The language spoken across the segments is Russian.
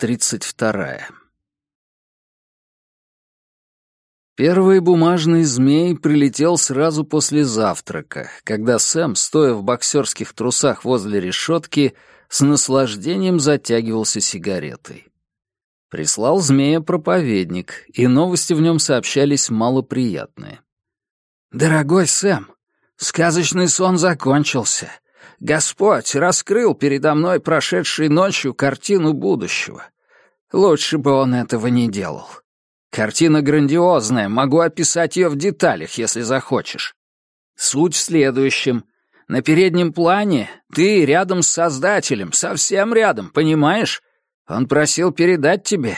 тридцать вторая. Первый бумажный змей прилетел сразу после завтрака, когда Сэм, стоя в боксерских трусах возле решетки, с наслаждением затягивался сигаретой. Прислал змея проповедник, и новости в нем сообщались малоприятные. «Дорогой Сэм, сказочный сон закончился. Господь раскрыл передо мной прошедшей ночью картину будущего. Лучше бы он этого не делал. Картина грандиозная, могу описать ее в деталях, если захочешь. Суть в следующем. На переднем плане ты рядом с Создателем, совсем рядом, понимаешь? Он просил передать тебе.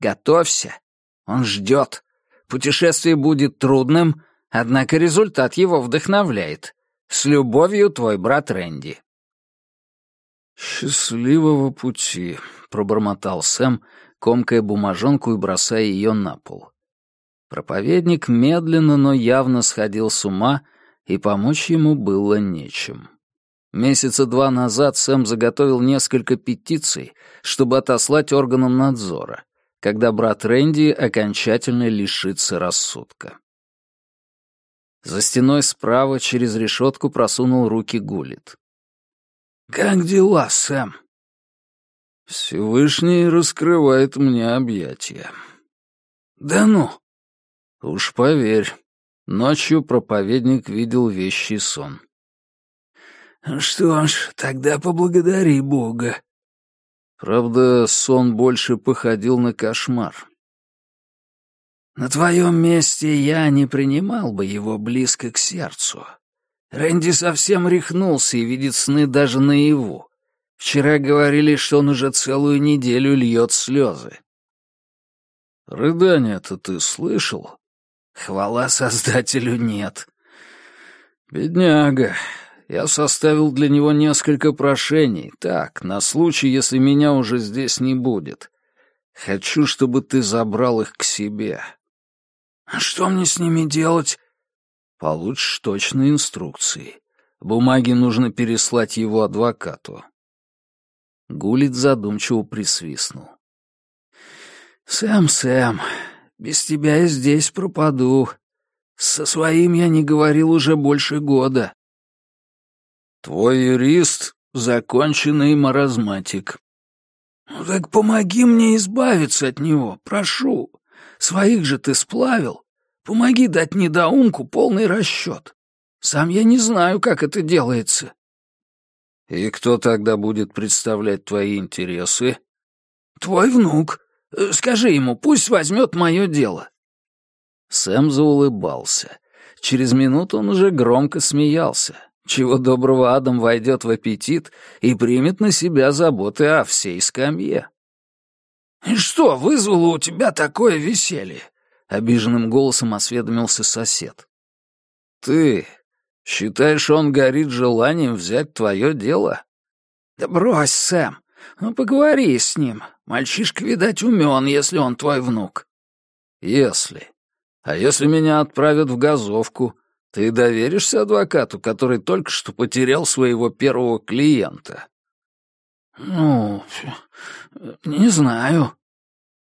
Готовься. Он ждет. Путешествие будет трудным, однако результат его вдохновляет. С любовью, твой брат Рэнди. «Счастливого пути», — пробормотал Сэм, комкая бумажонку и бросая ее на пол. Проповедник медленно, но явно сходил с ума, и помочь ему было нечем. Месяца два назад Сэм заготовил несколько петиций, чтобы отослать органам надзора, когда брат Рэнди окончательно лишится рассудка. За стеной справа через решетку просунул руки Гулит. «Как дела, Сэм?» Всевышний раскрывает мне объятия. Да ну! Уж поверь, ночью проповедник видел вещий сон. Что ж, тогда поблагодари Бога. Правда, сон больше походил на кошмар. На твоем месте я не принимал бы его близко к сердцу. Рэнди совсем рехнулся и видит сны даже наяву. Вчера говорили, что он уже целую неделю льет слезы. Рыдания-то ты слышал? Хвала Создателю нет. Бедняга. Я составил для него несколько прошений. Так, на случай, если меня уже здесь не будет. Хочу, чтобы ты забрал их к себе. А что мне с ними делать? Получишь точные инструкции. Бумаги нужно переслать его адвокату. Гулит задумчиво присвистнул. «Сэм, Сэм, без тебя я здесь пропаду. Со своим я не говорил уже больше года». «Твой юрист — законченный маразматик». «Ну так помоги мне избавиться от него, прошу. Своих же ты сплавил. Помоги дать недоумку полный расчет. Сам я не знаю, как это делается». «И кто тогда будет представлять твои интересы?» «Твой внук. Скажи ему, пусть возьмет мое дело». Сэм заулыбался. Через минуту он уже громко смеялся. Чего доброго Адам войдет в аппетит и примет на себя заботы о всей скамье. «И что вызвало у тебя такое веселье?» — обиженным голосом осведомился сосед. «Ты Считаешь, он горит желанием взять твое дело? Да брось, Сэм. Ну, поговори с ним. Мальчишка, видать, умен, если он твой внук. Если. А если меня отправят в газовку, ты доверишься адвокату, который только что потерял своего первого клиента? Ну, не знаю.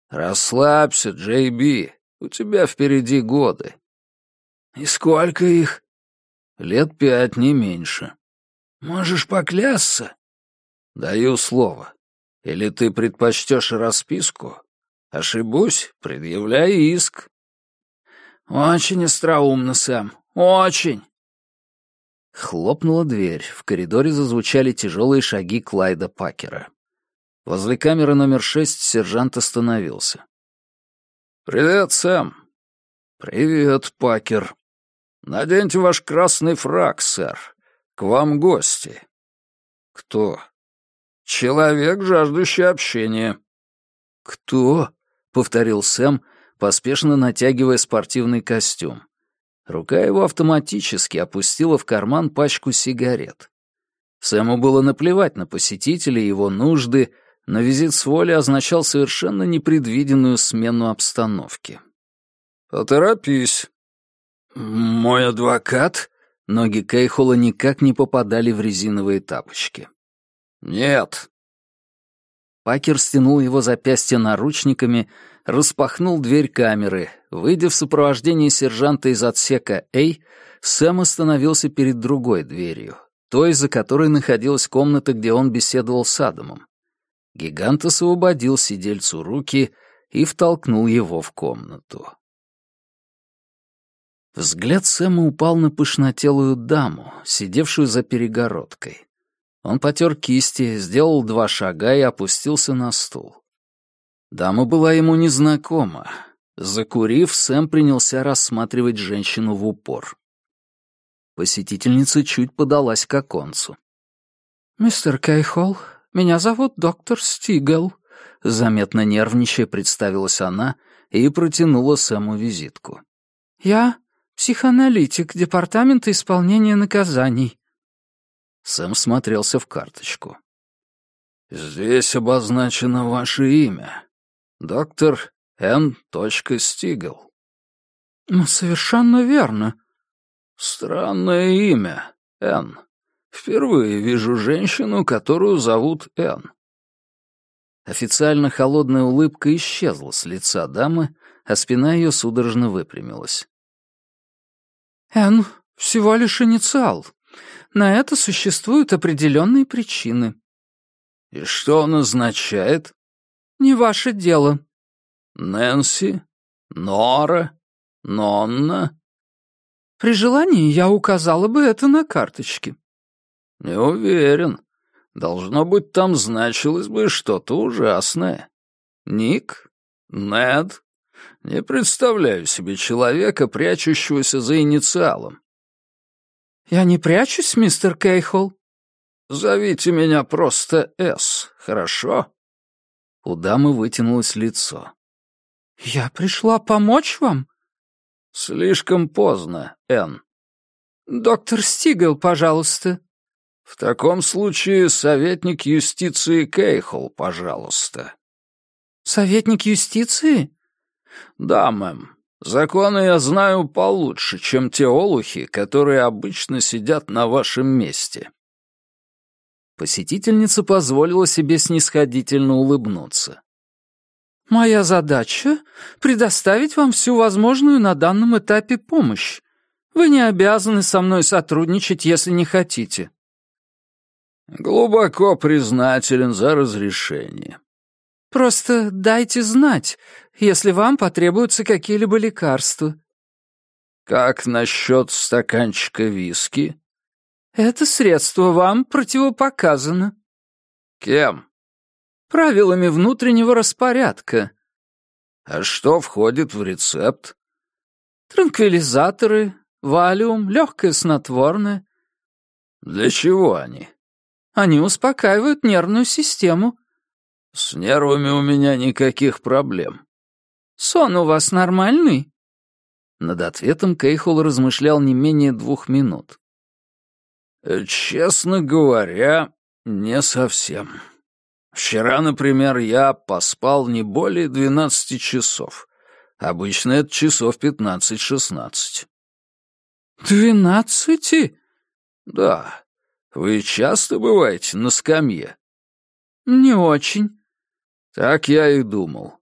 Расслабься, Джей Би. У тебя впереди годы. И сколько их? Лет пять, не меньше. Можешь поклясться? Даю слово. Или ты предпочтешь расписку? Ошибусь, предъявляй иск. Очень остроумно, Сэм, очень. Хлопнула дверь. В коридоре зазвучали тяжелые шаги Клайда Пакера. Возле камеры номер шесть сержант остановился. «Привет, Сэм». «Привет, Пакер», «Наденьте ваш красный фраг, сэр. К вам гости». «Кто?» «Человек, жаждущий общения». «Кто?» — повторил Сэм, поспешно натягивая спортивный костюм. Рука его автоматически опустила в карман пачку сигарет. Сэму было наплевать на посетителей и его нужды, но визит с воли означал совершенно непредвиденную смену обстановки. «Поторопись», «Мой адвокат?» Ноги Кейхола никак не попадали в резиновые тапочки. «Нет». Пакер стянул его запястья наручниками, распахнул дверь камеры. Выйдя в сопровождении сержанта из отсека А, Сэм остановился перед другой дверью, той, за которой находилась комната, где он беседовал с Адамом. Гигант освободил сидельцу руки и втолкнул его в комнату. Взгляд Сэма упал на пышнотелую даму, сидевшую за перегородкой. Он потер кисти, сделал два шага и опустился на стул. Дама была ему незнакома. Закурив, Сэм принялся рассматривать женщину в упор. Посетительница чуть подалась к оконцу. «Мистер Кейхолл, меня зовут доктор Стигел», — заметно нервничая представилась она и протянула Сэму визитку. «Я психоаналитик Департамента исполнения наказаний». Сэм смотрелся в карточку. «Здесь обозначено ваше имя. Доктор Н. Стигел». «Совершенно верно», Странное имя, Н. Впервые вижу женщину, которую зовут Н. Официально холодная улыбка исчезла с лица дамы, а спина ее судорожно выпрямилась. «Н — всего лишь инициал. На это существуют определенные причины». «И что он означает?» «Не ваше дело». «Нэнси? Нора? Нонна?» При желании я указала бы это на карточке». «Не уверен. Должно быть, там значилось бы что-то ужасное. Ник? Нед? Не представляю себе человека, прячущегося за инициалом». «Я не прячусь, мистер Кейхол?» «Зовите меня просто С, хорошо?» У дамы вытянулось лицо. «Я пришла помочь вам?» «Слишком поздно, Энн». «Доктор Стигел, пожалуйста». «В таком случае советник юстиции Кейхол, пожалуйста». «Советник юстиции?» «Да, мэм. Законы я знаю получше, чем те олухи, которые обычно сидят на вашем месте». Посетительница позволила себе снисходительно улыбнуться. Моя задача — предоставить вам всю возможную на данном этапе помощь. Вы не обязаны со мной сотрудничать, если не хотите». «Глубоко признателен за разрешение». «Просто дайте знать, если вам потребуются какие-либо лекарства». «Как насчет стаканчика виски?» «Это средство вам противопоказано». «Кем?» правилами внутреннего распорядка. А что входит в рецепт? Транквилизаторы, валиум, легкое снотворное. Для чего они? Они успокаивают нервную систему. С нервами у меня никаких проблем. Сон у вас нормальный? Над ответом Кейхол размышлял не менее двух минут. «Честно говоря, не совсем», Вчера, например, я поспал не более двенадцати часов. Обычно это часов пятнадцать-шестнадцать. «Двенадцати?» «Да. Вы часто бываете на скамье?» «Не очень». «Так я и думал.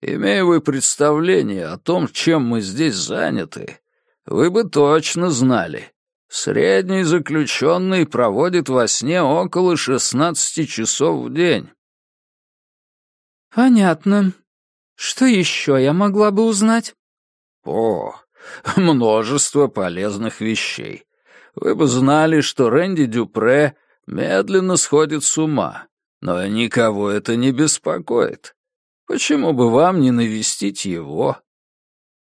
Имея вы представление о том, чем мы здесь заняты, вы бы точно знали. Средний заключенный проводит во сне около шестнадцати часов в день. «Понятно. Что еще я могла бы узнать?» «О, множество полезных вещей. Вы бы знали, что Рэнди Дюпре медленно сходит с ума, но никого это не беспокоит. Почему бы вам не навестить его?»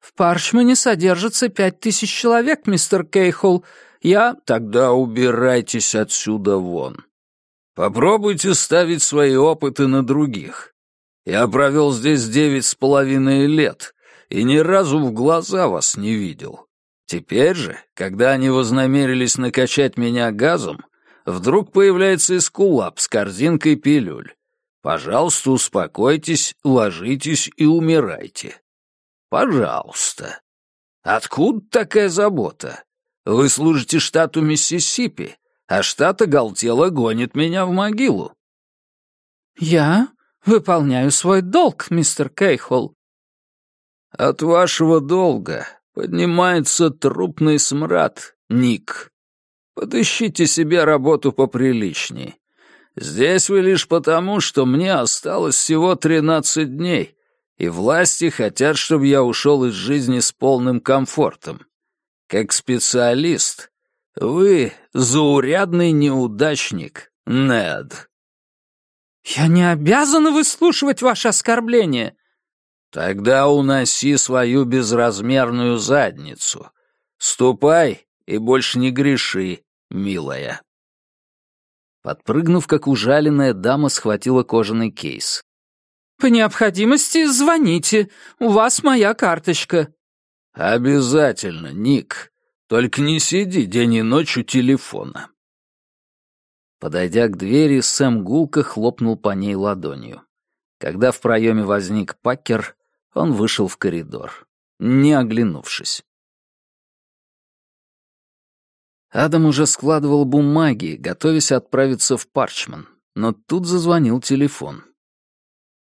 «В Парчмане содержится пять тысяч человек, мистер Кейхол. Я...» «Тогда убирайтесь отсюда вон. Попробуйте ставить свои опыты на других. Я провел здесь девять с половиной лет и ни разу в глаза вас не видел. Теперь же, когда они вознамерились накачать меня газом, вдруг появляется эскулап с корзинкой пилюль. Пожалуйста, успокойтесь, ложитесь и умирайте. Пожалуйста. Откуда такая забота? Вы служите штату Миссисипи, а штат оголтело гонит меня в могилу. Я «Выполняю свой долг, мистер Кейхол». «От вашего долга поднимается трупный смрад, Ник. Подыщите себе работу поприличней. Здесь вы лишь потому, что мне осталось всего тринадцать дней, и власти хотят, чтобы я ушел из жизни с полным комфортом. Как специалист, вы заурядный неудачник, Нед». «Я не обязана выслушивать ваши оскорбления!» «Тогда уноси свою безразмерную задницу. Ступай и больше не греши, милая». Подпрыгнув, как ужаленная, дама схватила кожаный кейс. «По необходимости звоните. У вас моя карточка». «Обязательно, Ник. Только не сиди день и ночь у телефона». Подойдя к двери, Сэм гулко хлопнул по ней ладонью. Когда в проеме возник Пакер, он вышел в коридор, не оглянувшись. Адам уже складывал бумаги, готовясь отправиться в Парчман, но тут зазвонил телефон.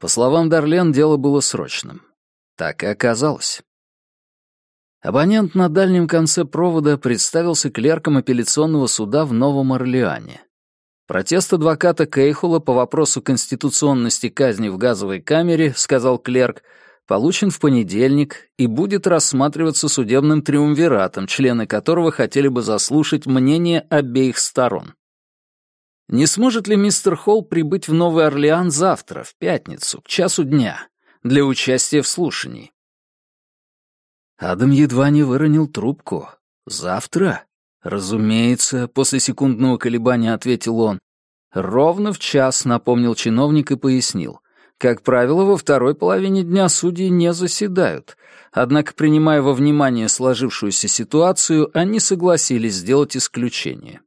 По словам Дарлен, дело было срочным. Так и оказалось. Абонент на дальнем конце провода представился клерком апелляционного суда в Новом Орлеане. Протест адвоката Кейхула по вопросу конституционности казни в газовой камере, сказал клерк, получен в понедельник и будет рассматриваться судебным триумвиратом, члены которого хотели бы заслушать мнение обеих сторон. Не сможет ли мистер Холл прибыть в Новый Орлеан завтра, в пятницу, к часу дня, для участия в слушании? Адам едва не выронил трубку. «Завтра?» «Разумеется», — после секундного колебания ответил он. «Ровно в час», — напомнил чиновник и пояснил. Как правило, во второй половине дня судьи не заседают, однако, принимая во внимание сложившуюся ситуацию, они согласились сделать исключение.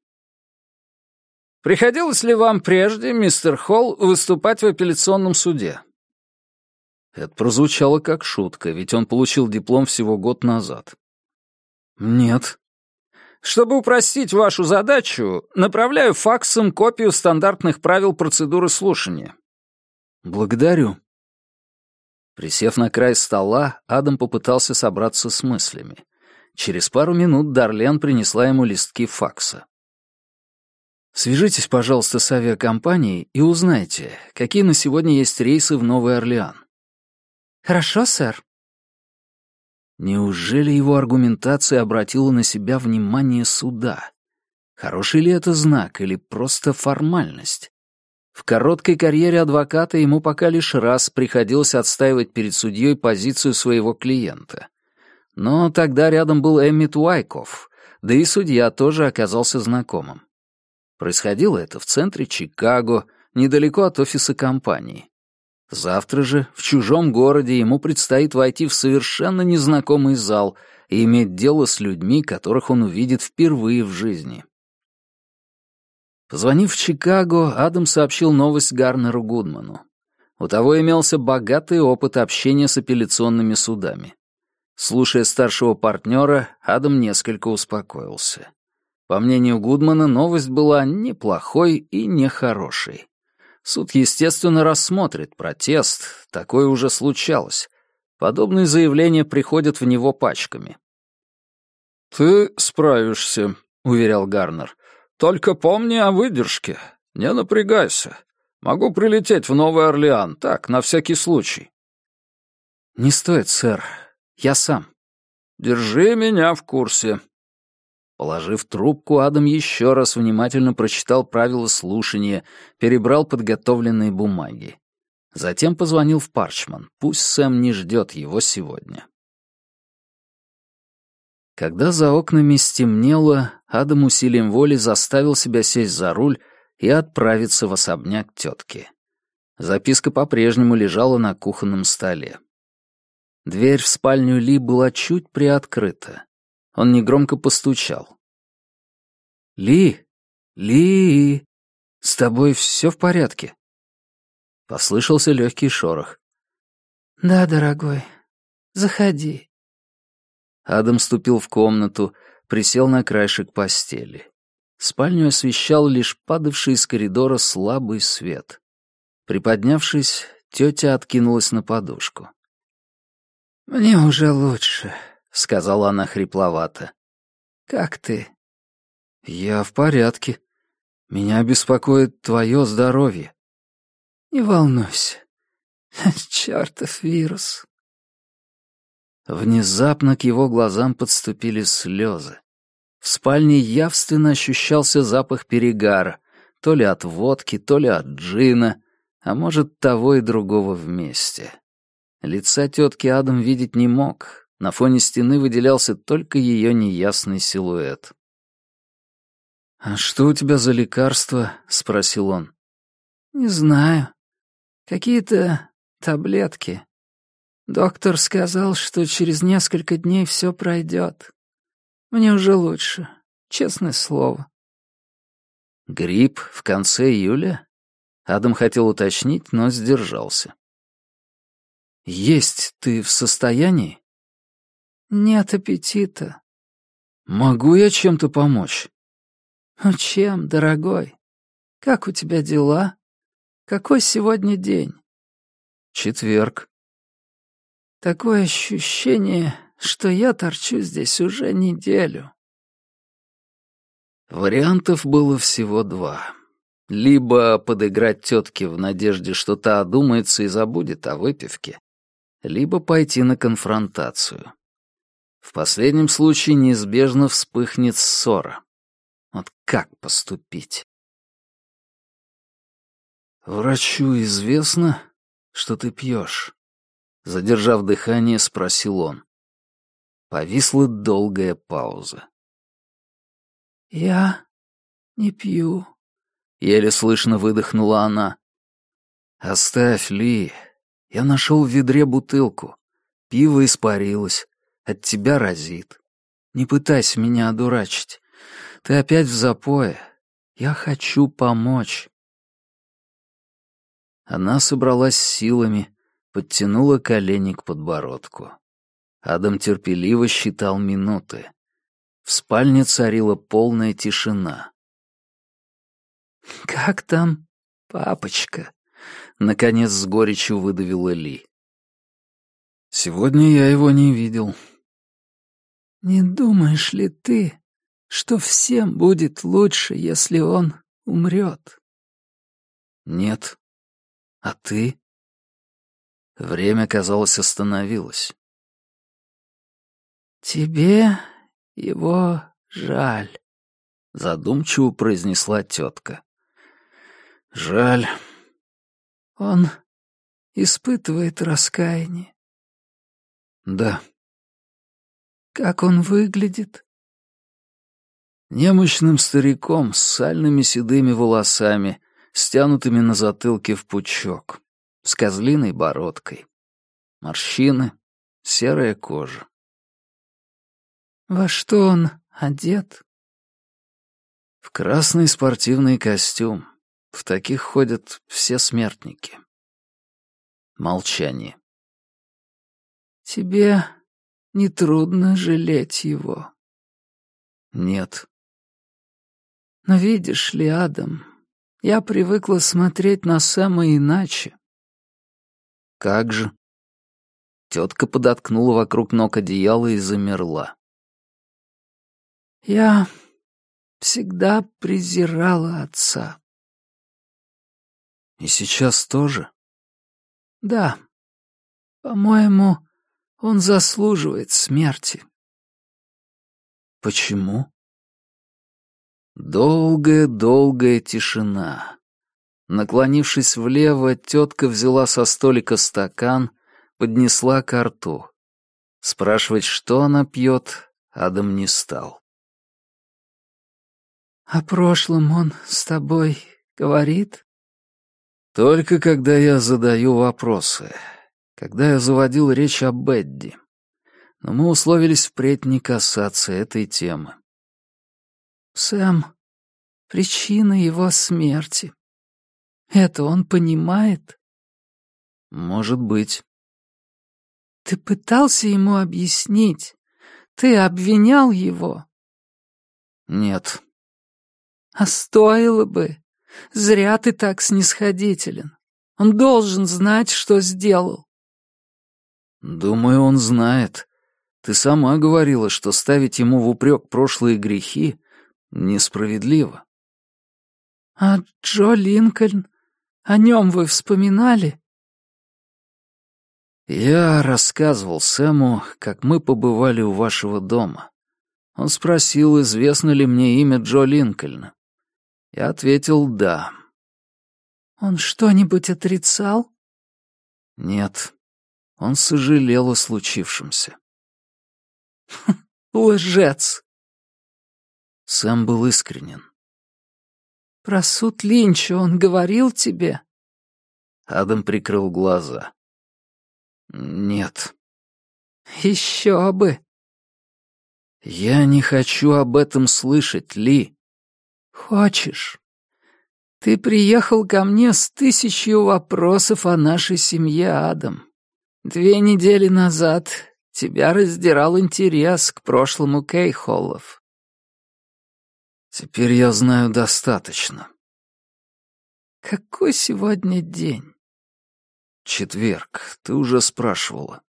«Приходилось ли вам прежде, мистер Холл, выступать в апелляционном суде?» Это прозвучало как шутка, ведь он получил диплом всего год назад. «Нет». «Чтобы упростить вашу задачу, направляю факсом копию стандартных правил процедуры слушания. «Благодарю». Присев на край стола, Адам попытался собраться с мыслями. Через пару минут Дарлен принесла ему листки факса. «Свяжитесь, пожалуйста, с авиакомпанией и узнайте, какие на сегодня есть рейсы в Новый Орлеан». «Хорошо, сэр». Неужели его аргументация обратила на себя внимание суда? Хороший ли это знак или просто формальность? В короткой карьере адвоката ему пока лишь раз приходилось отстаивать перед судьей позицию своего клиента. Но тогда рядом был Эммит Уайков, да и судья тоже оказался знакомым. Происходило это в центре Чикаго, недалеко от офиса компании. Завтра же в чужом городе ему предстоит войти в совершенно незнакомый зал и иметь дело с людьми, которых он увидит впервые в жизни. Позвонив в Чикаго, Адам сообщил новость Гарнеру Гудману. У того имелся богатый опыт общения с апелляционными судами. Слушая старшего партнера, Адам несколько успокоился. По мнению Гудмана, новость была неплохой и нехорошей. Суд, естественно, рассмотрит протест, такое уже случалось. Подобные заявления приходят в него пачками. «Ты справишься», — уверял Гарнер. Только помни о выдержке. Не напрягайся. Могу прилететь в Новый Орлеан, так, на всякий случай». «Не стоит, сэр. Я сам». «Держи меня в курсе». Положив трубку, Адам еще раз внимательно прочитал правила слушания, перебрал подготовленные бумаги. Затем позвонил в Парчман. Пусть Сэм не ждет его сегодня. Когда за окнами стемнело, Адам усилием воли заставил себя сесть за руль и отправиться в особняк тетки. Записка по-прежнему лежала на кухонном столе. Дверь в спальню Ли была чуть приоткрыта. Он негромко постучал. «Ли! Ли! С тобой все в порядке?» Послышался легкий шорох. «Да, дорогой, заходи». Адам ступил в комнату, присел на краешек постели. Спальню освещал лишь падавший из коридора слабый свет. Приподнявшись, Тетя откинулась на подушку. «Мне уже лучше», — сказала она хрипловато. «Как ты?» «Я в порядке. Меня беспокоит твое здоровье». «Не волнуйся. Чёртов вирус». Внезапно к его глазам подступили слезы. В спальне явственно ощущался запах перегара, то ли от водки, то ли от джина, а может, того и другого вместе. Лица тетки Адам видеть не мог, на фоне стены выделялся только ее неясный силуэт. «А что у тебя за лекарства?» — спросил он. «Не знаю. Какие-то таблетки. Доктор сказал, что через несколько дней все пройдет. Мне уже лучше, честное слово». «Грипп в конце июля?» Адам хотел уточнить, но сдержался. «Есть ты в состоянии?» «Нет аппетита». «Могу я чем-то помочь?» «Ну чем, дорогой? Как у тебя дела? Какой сегодня день?» «Четверг». «Такое ощущение, что я торчу здесь уже неделю». Вариантов было всего два. Либо подыграть тетке в надежде, что та одумается и забудет о выпивке, либо пойти на конфронтацию. В последнем случае неизбежно вспыхнет ссора. Вот как поступить? «Врачу известно, что ты пьешь?» Задержав дыхание, спросил он. Повисла долгая пауза. «Я не пью», — еле слышно выдохнула она. «Оставь, Ли. Я нашел в ведре бутылку. Пиво испарилось. От тебя разит. Не пытайся меня одурачить. Ты опять в запое. Я хочу помочь». Она собралась силами, подтянула колени к подбородку. Адам терпеливо считал минуты. В спальне царила полная тишина. «Как там папочка?» — наконец с горечью выдавила Ли. «Сегодня я его не видел». «Не думаешь ли ты, что всем будет лучше, если он умрет?» «Нет. А ты?» Время, казалось, остановилось. «Тебе его жаль», — задумчиво произнесла тетка. «Жаль». «Он испытывает раскаяние». «Да». «Как он выглядит?» Немощным стариком с сальными седыми волосами, стянутыми на затылке в пучок, с козлиной бородкой. Морщины, серая кожа. Во что он одет? В красный спортивный костюм. В таких ходят все смертники. Молчание. Тебе не трудно жалеть его? Нет. Но видишь ли, Адам, я привыкла смотреть на самое иначе. Как же? Тетка подоткнула вокруг ног одеяло и замерла. Я всегда презирала отца. И сейчас тоже? Да. По-моему, он заслуживает смерти. Почему? Долгая-долгая тишина. Наклонившись влево, тетка взяла со столика стакан, поднесла ко рту. Спрашивать, что она пьет, Адам не стал. «О прошлом он с тобой говорит?» «Только когда я задаю вопросы. Когда я заводил речь о Бедди. Но мы условились впредь не касаться этой темы». «Сэм, причина его смерти. Это он понимает?» «Может быть». «Ты пытался ему объяснить? Ты обвинял его?» «Нет». А стоило бы. Зря ты так снисходителен. Он должен знать, что сделал». «Думаю, он знает. Ты сама говорила, что ставить ему в упрек прошлые грехи несправедливо». «А Джо Линкольн? О нем вы вспоминали?» Я рассказывал Сэму, как мы побывали у вашего дома. Он спросил, известно ли мне имя Джо Линкольна. Я ответил «да». «Он что-нибудь отрицал?» «Нет». Он сожалел о случившемся. «Лжец!» Сэм был искренен. «Про суд Линча он говорил тебе?» Адам прикрыл глаза. «Нет». «Еще бы». «Я не хочу об этом слышать, Ли». «Хочешь. Ты приехал ко мне с тысячей вопросов о нашей семье, Адам. Две недели назад тебя раздирал интерес к прошлому Кейхоллов». «Теперь я знаю достаточно». «Какой сегодня день?» Четверг. Ты уже спрашивала.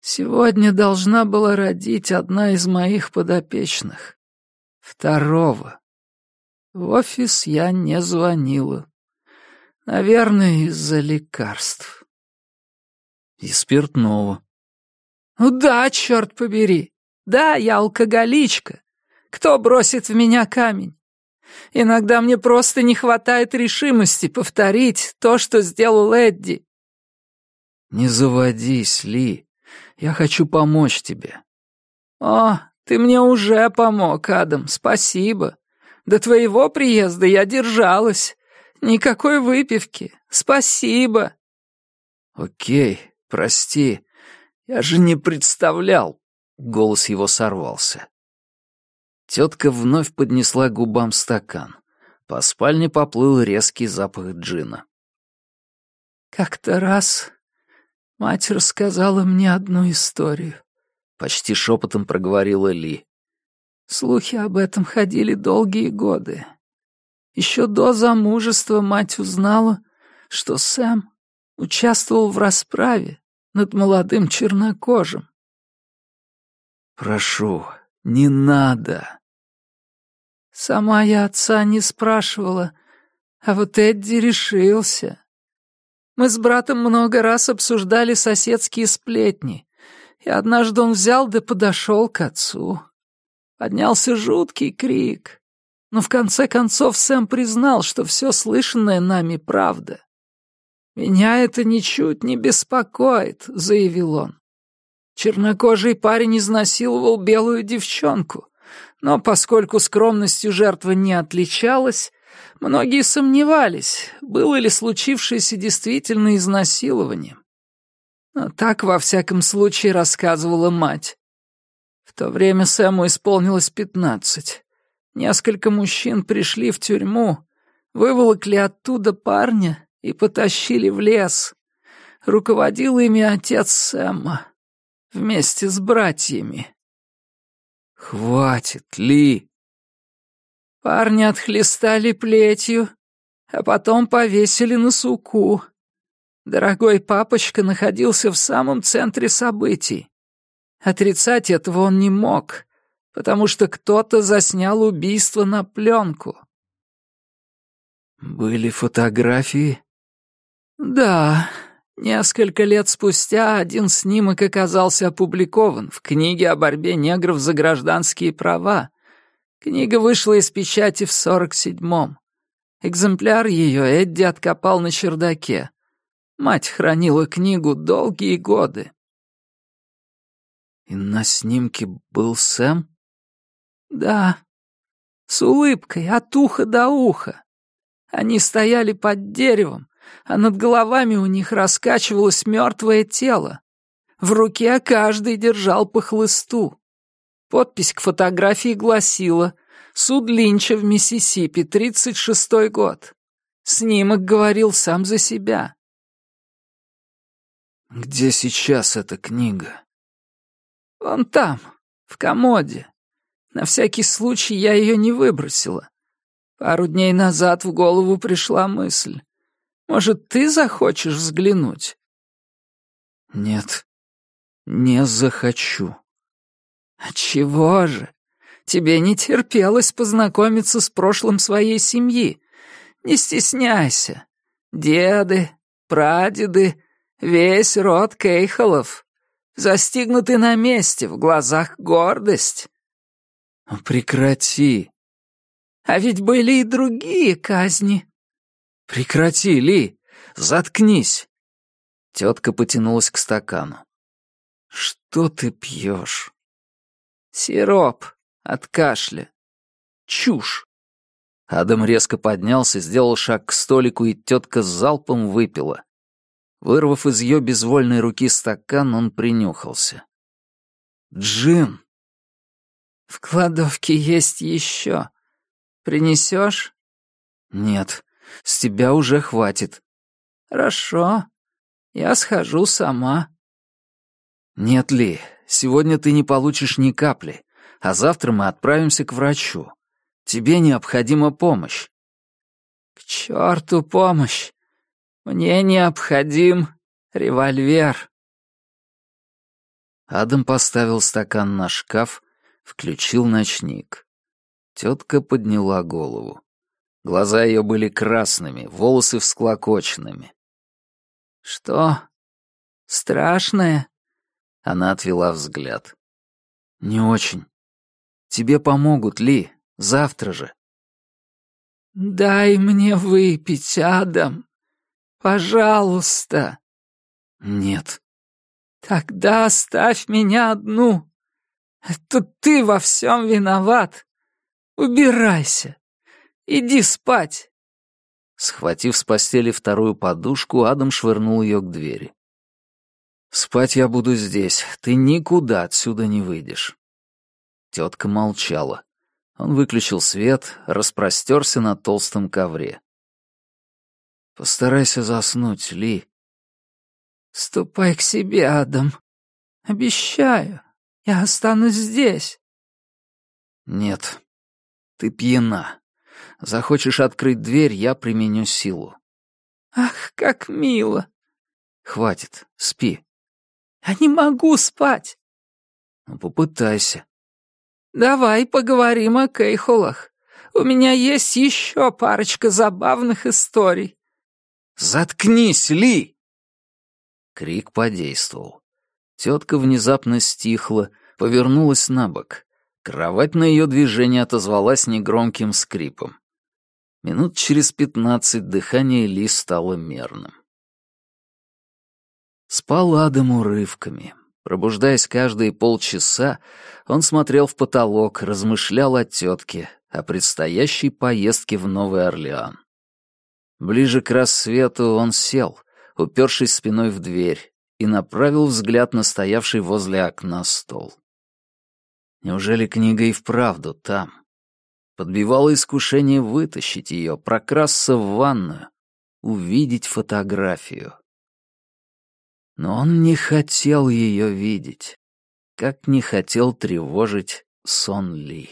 Сегодня должна была родить одна из моих подопечных. Второго. В офис я не звонила. Наверное, из-за лекарств. И спиртного. Ну да, черт побери. Да, я алкоголичка. Кто бросит в меня камень? Иногда мне просто не хватает решимости повторить то, что сделал Эдди». «Не заводись, Ли. Я хочу помочь тебе». «О, ты мне уже помог, Адам, спасибо. До твоего приезда я держалась. Никакой выпивки. Спасибо». «Окей, прости. Я же не представлял». Голос его сорвался. Тетка вновь поднесла губам стакан. По спальне поплыл резкий запах джина. «Как-то раз мать рассказала мне одну историю», — почти шепотом проговорила Ли. «Слухи об этом ходили долгие годы. Еще до замужества мать узнала, что Сэм участвовал в расправе над молодым чернокожим. «Прошу, не надо!» Сама я отца не спрашивала, а вот Эдди решился. Мы с братом много раз обсуждали соседские сплетни, и однажды он взял да подошел к отцу. Поднялся жуткий крик, но в конце концов Сэм признал, что все слышанное нами правда. «Меня это ничуть не беспокоит», — заявил он. Чернокожий парень изнасиловал белую девчонку, но поскольку скромностью жертвы не отличалась, многие сомневались, было ли случившееся действительно изнасилованием. Но так, во всяком случае, рассказывала мать. В то время Сэму исполнилось пятнадцать. Несколько мужчин пришли в тюрьму, выволокли оттуда парня и потащили в лес. Руководил ими отец Сэма вместе с братьями. «Хватит, Ли!» Парни отхлестали плетью, а потом повесили на суку. Дорогой папочка находился в самом центре событий. Отрицать этого он не мог, потому что кто-то заснял убийство на пленку. «Были фотографии?» «Да, Несколько лет спустя один снимок оказался опубликован в книге о борьбе негров за гражданские права. Книга вышла из печати в 47-м. Экземпляр ее Эдди откопал на чердаке. Мать хранила книгу долгие годы. «И на снимке был Сэм?» «Да, с улыбкой от уха до уха. Они стояли под деревом, а над головами у них раскачивалось мертвое тело. В руке каждый держал по хлысту. Подпись к фотографии гласила «Суд Линча в Миссисипи, 36-й год». Снимок говорил сам за себя. «Где сейчас эта книга?» «Вон там, в комоде. На всякий случай я ее не выбросила. Пару дней назад в голову пришла мысль. Может, ты захочешь взглянуть?» «Нет, не захочу». «А чего же? Тебе не терпелось познакомиться с прошлым своей семьи. Не стесняйся. Деды, прадеды, весь род Кейхолов. Застигнуты на месте, в глазах гордость». «Прекрати!» «А ведь были и другие казни». «Прекрати, Ли! Заткнись!» Тетка потянулась к стакану. «Что ты пьешь?» «Сироп от кашля. Чушь!» Адам резко поднялся, сделал шаг к столику, и тетка с залпом выпила. Вырвав из ее безвольной руки стакан, он принюхался. «Джин!» «В кладовке есть еще. Принесешь?» «Нет, с тебя уже хватит». «Хорошо. Я схожу сама». «Нет, Ли, сегодня ты не получишь ни капли, а завтра мы отправимся к врачу. Тебе необходима помощь». «К черту помощь! Мне необходим револьвер». Адам поставил стакан на шкаф, включил ночник. Тетка подняла голову. Глаза ее были красными, волосы всклокоченными. «Что? Страшное?» Она отвела взгляд. «Не очень. Тебе помогут, Ли, завтра же». «Дай мне выпить, Адам. Пожалуйста». «Нет». «Тогда оставь меня одну. Это ты во всем виноват. Убирайся. Иди спать!» Схватив с постели вторую подушку, Адам швырнул ее к двери. «Спать я буду здесь. Ты никуда отсюда не выйдешь». Тетка молчала. Он выключил свет, распростерся на толстом ковре. «Постарайся заснуть, Ли». «Ступай к себе, Адам. Обещаю, я останусь здесь». «Нет, ты пьяна. Захочешь открыть дверь, я применю силу. Ах, как мило. Хватит, спи. Я не могу спать. Ну, попытайся. Давай поговорим о Кейхолах. У меня есть еще парочка забавных историй. Заткнись, Ли! Крик подействовал. Тетка внезапно стихла, повернулась на бок. Кровать на ее движение отозвалась негромким скрипом. Минут через пятнадцать дыхание Ли стало мерным. Спал Адам урывками. Пробуждаясь каждые полчаса, он смотрел в потолок, размышлял о тетке, о предстоящей поездке в Новый Орлеан. Ближе к рассвету он сел, упершись спиной в дверь, и направил взгляд на стоявший возле окна стол. Неужели книга и вправду там? Подбивало искушение вытащить ее, прокрасться в ванную, увидеть фотографию. Но он не хотел ее видеть, как не хотел тревожить сон Ли.